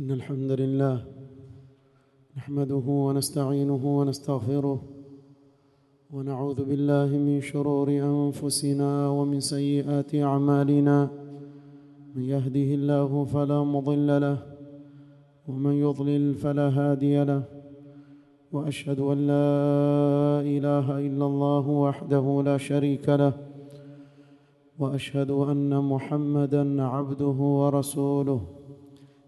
إن الحمد لله نحمده ونستعينه ونستغفره ونعوذ بالله من شرور أنفسنا ومن سيئات أعمالنا. من يهده الله فلا مضل له ومن يضلل فلا هادي له. وأشهد أن لا إله إلا الله وحده لا شريك له. وأشهد أن محمدا عبده ورسوله.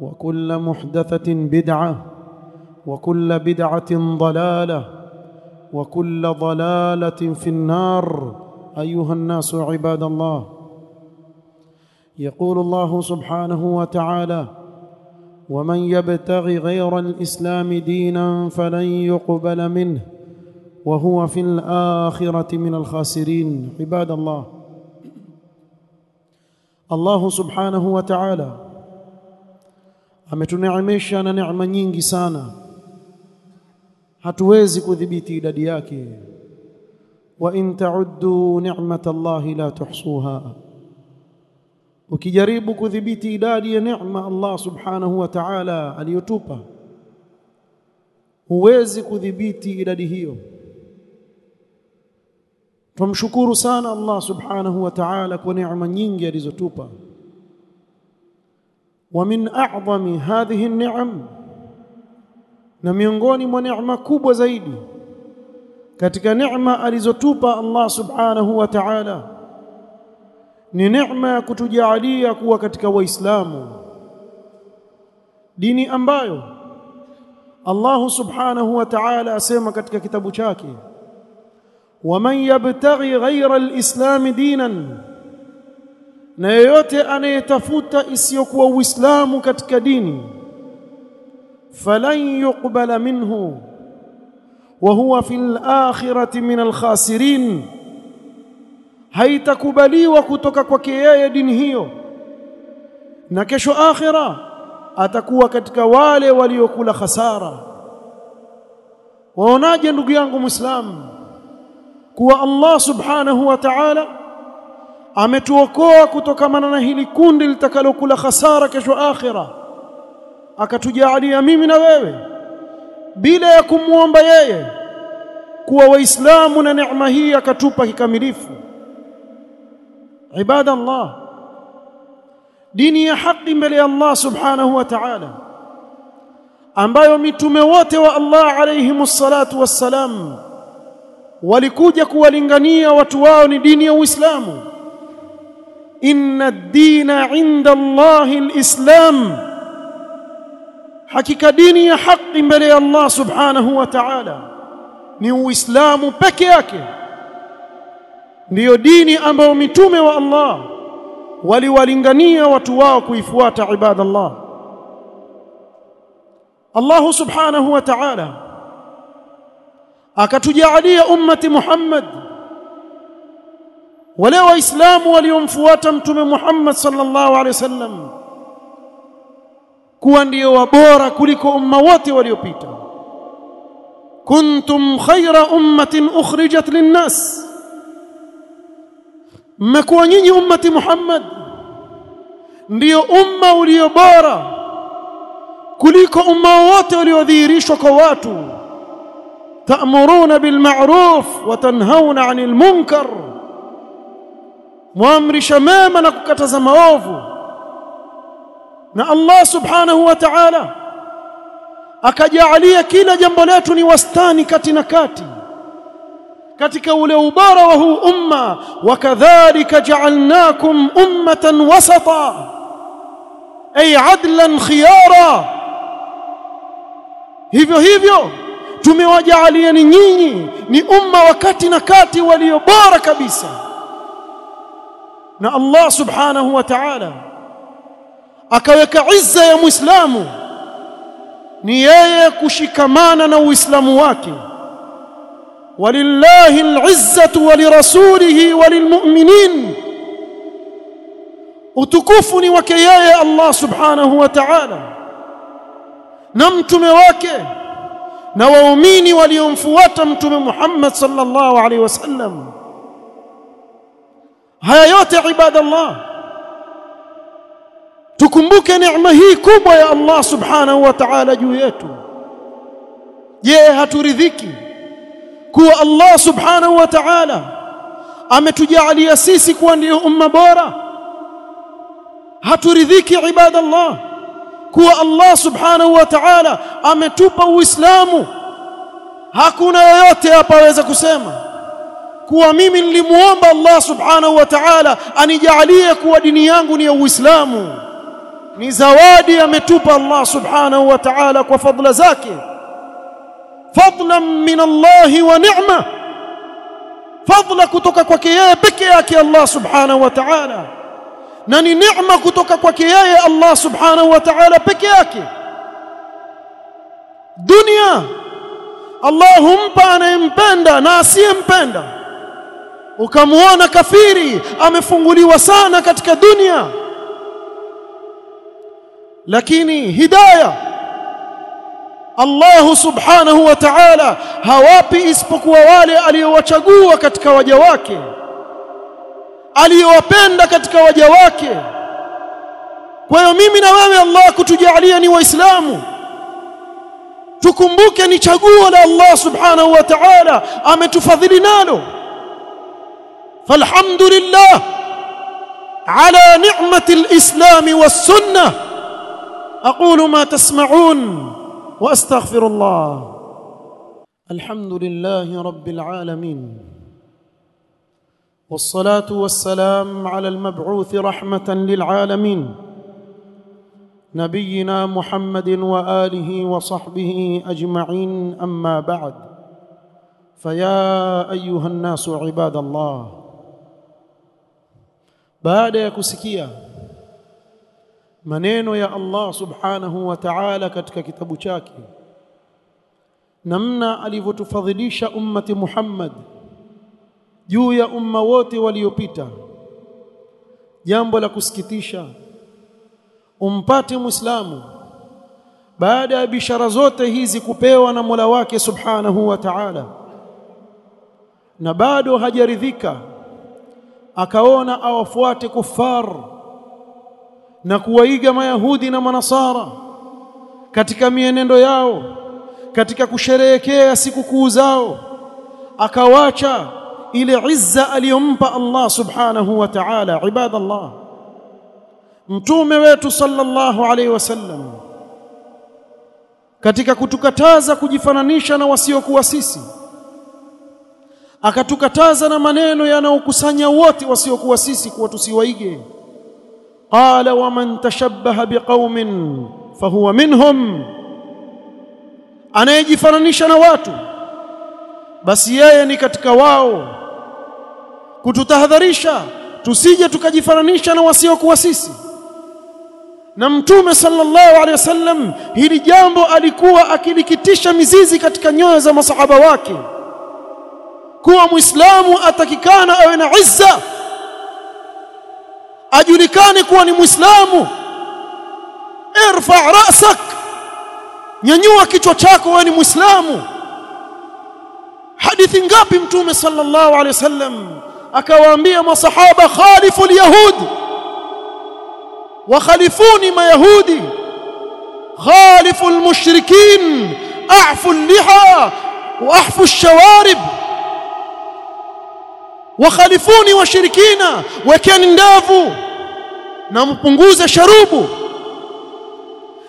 وكل محدثة بدعة وكل بدعة ضلالة وكل ضلالة في النار. أيها الناس عباد الله يقول الله سبحانه وتعالى ومن يبتغ غير الإسلام دينا فلن يقبل منه وهو في الآخرة من الخاسرين. عباد الله الله سبحانه وتعالى ametuneemesha na neema nyingi sana. Hatuwezi kudhibiti idadi yake. Wa in ta'uddu ni'matallahi la tuhsuha. Ukijaribu kudhibiti idadi ya neema Allah subhanahu wa ta'ala aliyotupa huwezi kudhibiti idadi hiyo. Tumshukuru sana Allah subhanahu wa ta'ala kwa neema nyingi alizotupa ومن اعظم هذه النعم na miongoni mwa neema kubwa zaidi katika neema alizotupa Allah subhanahu wa ta'ala ni neema ya kutujalia kuwa katika waislamu dini ambayo Allah subhanahu wa ta'ala asema katika kitabu chake waman yabtaghi ghayra al-islam dinan na yeyote anayetafuta isiyokuwa uislamu katika dini falan yuqbala minhu wa huwa fil akhirati min alkhasirin, haitakubaliwa kutoka kwake yeye dini hiyo. Na kesho akhira atakuwa katika wale waliokula khasara. Waonaje ndugu yangu muislamu kuwa Allah subhanahu wa ta'ala ametuokoa kutokamana na hili kundi litakalokula khasara kesho akhira. Akatujalia mimi na wewe bila ya kumwomba yeye kuwa waislamu na neema hii akatupa kikamilifu. Ibada Allah dini ya haki mbele ya Allah subhanahu wa ta'ala ambayo mitume wote wa Allah alayhimus salatu wassalam walikuja kuwalingania watu wao ni dini ya Uislamu inna ad-dina 'inda Allahi al-Islam hakika dini ya haki mbele ya Allah subhanahu wa ta'ala. Ni Uislamu peke yake. Ndiyo dini ambayo mitume wa Allah waliwalingania watu wao kuifuata ibadallah. Allah subhanahu wa ta'ala akatujalia ummati Muhammad wale waislamu waliomfuata mtume Muhammad sallallahu alaihi wasallam kuwa ndio wabora kuliko umma wote waliopita. Kuntum khaira ummatin ukhrijat linnas. Mmekuwa nyinyi ummati Muhammad. Ndio umma ulio bora kuliko umma wote uliodhihirishwa kwa watu. Ta'muruna bil ma'ruf wa tanhauna 'anil munkar muamrisha mema na kukataza maovu na Allah subhanahu wa ta'ala. Akajaalia kila jambo letu ni wastani kati na kati katika ule ubora wa huu umma. Wakadhalika ja'alnakum ummatan wasata ay adlan khiyara. Hivyo hivyo tumewajaalieni nyinyi ni umma wakati na kati walio bora kabisa na Allah subhanahu wa ta'ala. Akaweka izza ya muislamu. Ni yeye kushikamana na uislamu wake. Walillahi alizzatu walirasulihi walilmu'minin utukufu ni wake yeye Allah subhanahu wa ta'ala. Na mtume wake. Na waumini waliomfuata mtume Muhammad sallallahu alaihi wasallam haya yote ibadallah. Tukumbuke neema hii kubwa ya Allah subhanahu wa ta'ala juu yetu. Je haturidhiki kuwa Allah subhanahu wa ta'ala ametujalia sisi kuwa ndio umma bora? Haturidhiki ibadallah kuwa Allah subhanahu wa ta'ala ametupa uislamu? Hakuna yoyote hapa aweza kusema kuwa mimi nilimuomba Allah subhanahu wa ta'ala anijalie kuwa dini yangu ni ya uislamu. Ni zawadi ametupa Allah subhanahu wa ta'ala kwa fadla zake. Fadlan min Allah wa ni'ma. Fadla kutoka kwake yeye peke yake Allah subhanahu wa ta'ala. Na ni neema kutoka kwake yeye Allah subhanahu wa ta'ala peke yake. Dunia Allah humpa anayempenda na asiyempenda ukamuona kafiri amefunguliwa sana katika dunia. Lakini hidayah Allah subhanahu wa ta'ala hawapi isipokuwa wale aliyowachagua katika waja wake aliyowapenda katika waja wake. Kwa hiyo mimi na wewe Allah kutujalia ni waislamu tukumbuke ni chaguo la Allah subhanahu wa ta'ala ametufadhili nalo فالحمد لله على نعمة الإسلام والسنة. أقول ما تسمعون وأستغفر الله. الحمد لله رب العالمين. والصلاة والسلام على المبعوث رحمة للعالمين. نبينا محمد وآله وصحبه أجمعين. أما بعد فيا أيها الناس عباد الله baada ya kusikia maneno ya Allah subhanahu wa ta'ala katika kitabu chake namna alivyotufadhilisha ummati Muhammad juu ya umma wote waliopita jambo la kusikitisha umpate muislamu baada ya bishara zote hizi kupewa na Mola wake subhanahu wa ta'ala na bado hajaridhika akaona awafuate kufar na kuwaiga mayahudi na manasara katika mienendo yao katika kusherehekea sikukuu zao akawacha ile izza aliyompa Allah subhanahu wa ta'ala ibadallah. Mtume wetu sallallahu alaihi wasallam katika kutukataza kujifananisha na wasiokuwa sisi akatukataza na maneno yanayokusanya wote wasiokuwa sisi kuwa tusiwaige. Qala waman tashabbaha biqaumin fahuwa minhum anayejifananisha na watu basi yeye ni katika wao. Kututahadharisha tusije tukajifananisha na wasiokuwa sisi. Na mtume sallallahu alaihi wasallam hili jambo alikuwa akilikitisha mizizi katika nyoyo za masahaba wake kuwa muislamu atakikana awe na izza. Ajulikane kuwa ni muislamu. Irfa rasak. Nyanyua kichwa chako wewe ni muislamu. Hadithi ngapi mtume sallallahu alaihi wasallam akawaambia masahaba khalifu alyahud. Wa khalifuni mayahudi. Khalifu almushrikin. A'fu alliha. Wa afu alshawarib wakhalifuni washirikina, wekeni ndevu na mpunguze sharubu.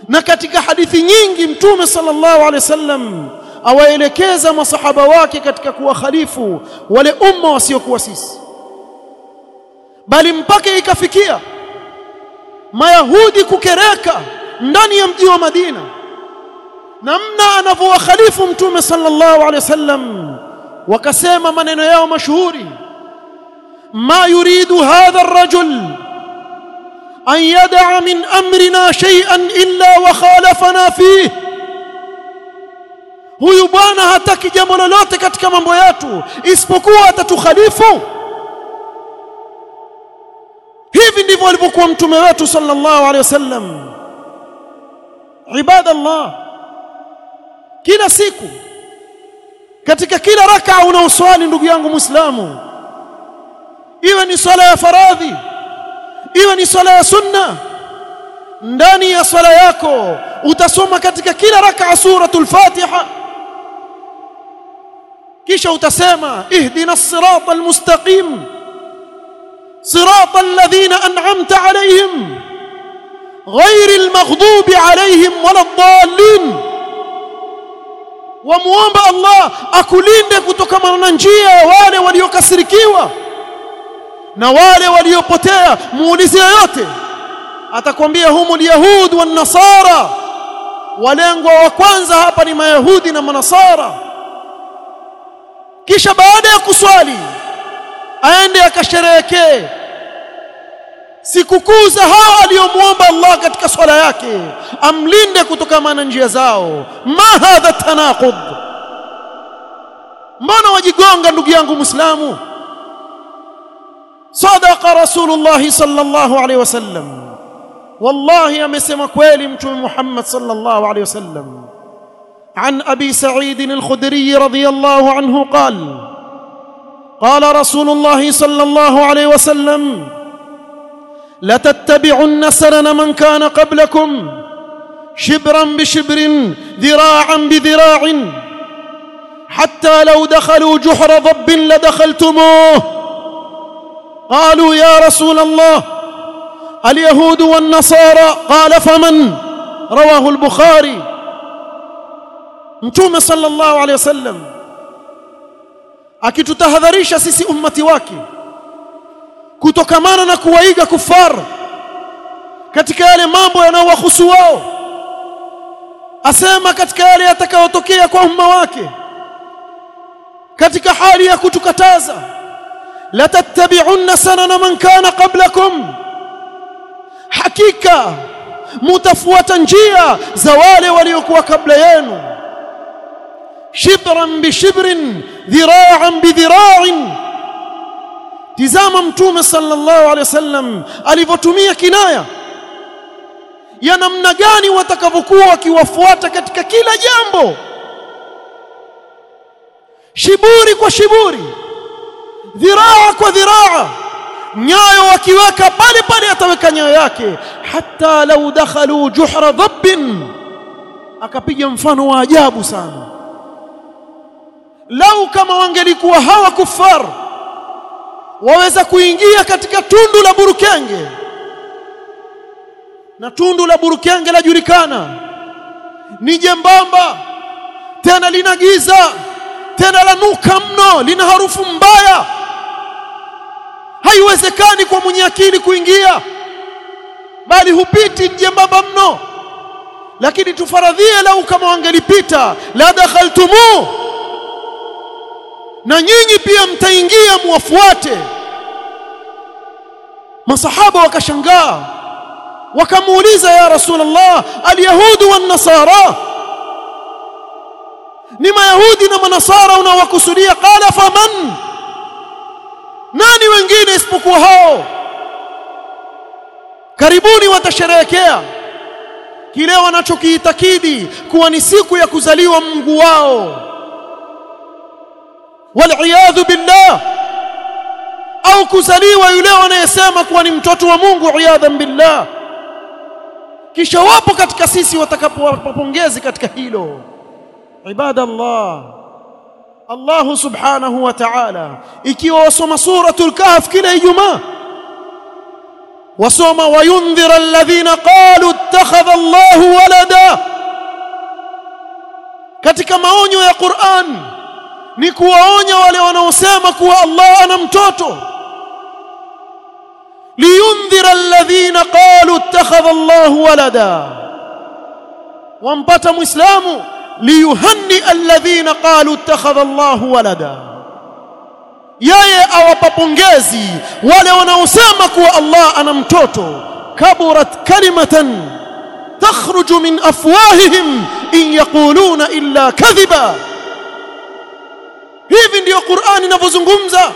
Na katika hadithi nyingi Mtume sallallahu alaihi wasallam awaelekeza masahaba wake katika kuwakhalifu wale umma wasiokuwa sisi, bali mpaka ikafikia Mayahudi kukereka ndani ya mji wa Madina. Namna anavyowakhalifu Mtume sallallahu alaihi wasallam, wakasema maneno yao mashuhuri ma yuridu hadha ar-rajul an من min amrina shay'an illa فيه huyu bwana hataki jambo lolote katika mambo yetu isipokuwa atatukhalifu. Hivi ndivyo alivyokuwa mtume wetu sallallahu alaihi wasallam. Ibadallah kila siku katika kila raka unaoswali ndugu yangu muislamu iwe ni swala ya faradhi iwe ni swala ya sunna ndani ya swala yako utasoma katika kila raka suratul fatiha kisha utasema ihdina sirata almustaqim صراط الذين أنعمت عليهم غير المغضوب عليهم ولا الضالين وموomba Allah akulinde kutokana na njia wale waliokasirikiwa na wale waliopotea muulize yote atakwambia humu yahud wa nasara. Walengwa wa kwanza hapa ni mayahudi na manasara. Kisha baada ya kuswali aende akasherehekee. Sikukuu za hawa aliyomwomba Allah katika swala yake amlinde kutokana na njia zao. Ma hadha tanaqud? Mbona wajigonga ndugu yangu muislamu sadaqa rasulullah sallallahu alaihi wasallam wallahi amesema kweli mtume Muhammad sallallahu alaihi wasallam عن أبي سعيد الخدري رضي الله عنه قال قال رسول الله صلى الله عليه وسلم لتتبعن سنن من كان قبلكم شبرا بشبر ذراعا بذراع حتى لو دخلوا جحر ضب لدخلتموه. قالوا يا رسول الله اليهود والنصارى قال فمن رواه البخاري متوم صلى الله عليه وسلم akitutahadharisha sisi ummati wake kutokamana na kuwaiga kufar katika yale mambo yanayowahusu wao asema katika yale yatakayotokea kwa umma wake katika hali ya kutukataza la tattabi'unna sanana man kana qablakum hakika mutafuata njia za wale waliokuwa kabla yenu shibran bishibrin dhira'an bidhira'in tizama mtume sallallahu alaihi wasallam alivyotumia kinaya ya namna gani watakavyokuwa wakiwafuata katika kila jambo shiburi kwa shiburi dhiraa kwa dhiraa. Nyayo wakiweka pale pale ataweka nyayo yake. Hata lau dakhalu juhra dhabbin. Akapiga mfano wa ajabu sana. Lau kama wangelikuwa hawa kufar waweza kuingia katika tundu la burukenge. Na tundu la burukenge lajulikana. Ni jembamba tena lina giza tena la nuka mno lina harufu mbaya. Haiwezekani kwa mwenye akili kuingia bali hupiti jembamba mno. Lakini tufaradhie lau kama wangelipita la dakhaltumu na nyinyi pia mtaingia muwafuate. Masahaba wakashangaa wakamuuliza ya rasulullah alyahudu wan nasara ni mayahudi na manasara unawakusudia qala faman? Nani wengine isipokuwa hao? Karibuni watasherehekea. Kile wanachokiitakidi kuwa ni siku ya kuzaliwa Mungu wao. Waliyadhu billah au kuzaliwa yule anayesema kuwa ni mtoto wa Mungu iyadhan billah. Kisha wapo katika sisi watakapowapongezi katika hilo ibadallah. Allah subhanahu wa ikiwa wasoma suratul kahf kila ijumaa wasoma wayundhira alladhina qalu ittakhadha Allahu walada. Katika maonyo ya Qur'an ni kuwaonya wale wanaosema kuwa Allah ana mtoto. Liyundhira alladhina qalu ittakhadha Allahu walada. Wampata muislamu liyuhanni alladhina qalu ittakhadha Allahu walada. Yeye awapapongezi wale wanaosema kuwa Allah ana mtoto. Kaburat kalimatan takhruju min afwahihim in yaquluna illa kadhiba. Hivi ndiyo Qur'ani inavyozungumza.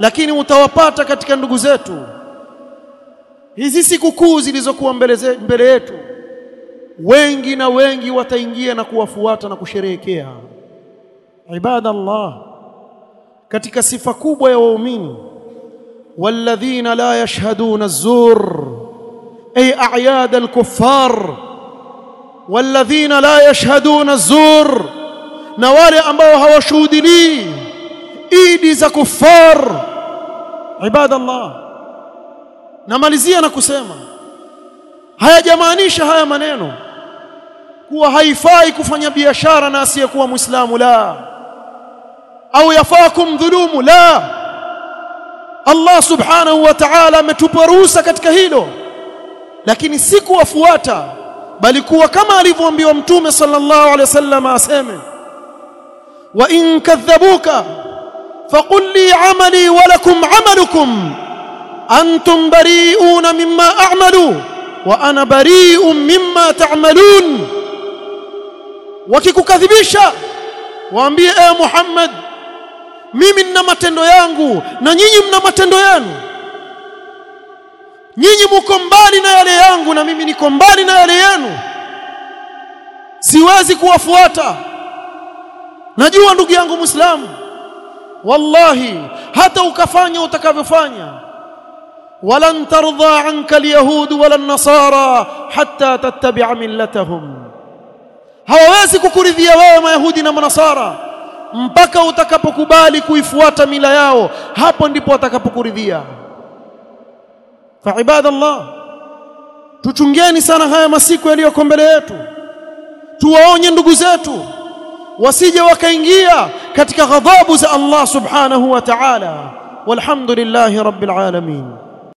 Lakini utawapata katika ndugu zetu. Hizi sikukuu zilizokuwa mbele, mbele yetu wengi na wengi wataingia na kuwafuata na kusherehekea. Ibadallah katika sifa kubwa ya waumini walladhina la yashhaduna az-zur ay a'yad al-kuffar walladhina la yashhaduna az-zur na wale ambao hawashuhudilii idi za kuffar. Ibadallah namalizia na kusema hayajamaanisha haya maneno kuwa haifai kufanya biashara na asiyekuwa muislamu la. Au yafaa kumdhulumu la. Allah subhanahu wa ta'ala ametupa ruhusa katika hilo. Lakini si kuwafuata bali kuwa kama alivyoambiwa mtume sallallahu alaihi wasallam aseme wa in kadhabuka faqul li amali wa lakum amalukum. Antum bari'un mimma a'malu wa ana bari'un mimma ta'malun wakikukadhibisha waambie e Muhammad mimi nina matendo yangu na nyinyi mna matendo yenu. Nyinyi mko mbali na yale yangu na mimi niko mbali na yale yenu. Siwezi kuwafuata. Najua ndugu yangu muislamu wallahi hata ukafanya utakavyofanya walan tardha anka alyahud wala an-nasara hatta tattabi'a millatahum hawawezi kukuridhia wewe mayahudi na manasara. Mpaka utakapokubali kuifuata mila yao hapo ndipo watakapokuridhia. Fa ibadallah tuchungeni sana haya masiku yaliyoko mbele yetu. Tuwaonye ndugu zetu wasije wakaingia katika ghadhabu za Allah subhanahu wa ta'ala. Walhamdulillahi rabbil alamin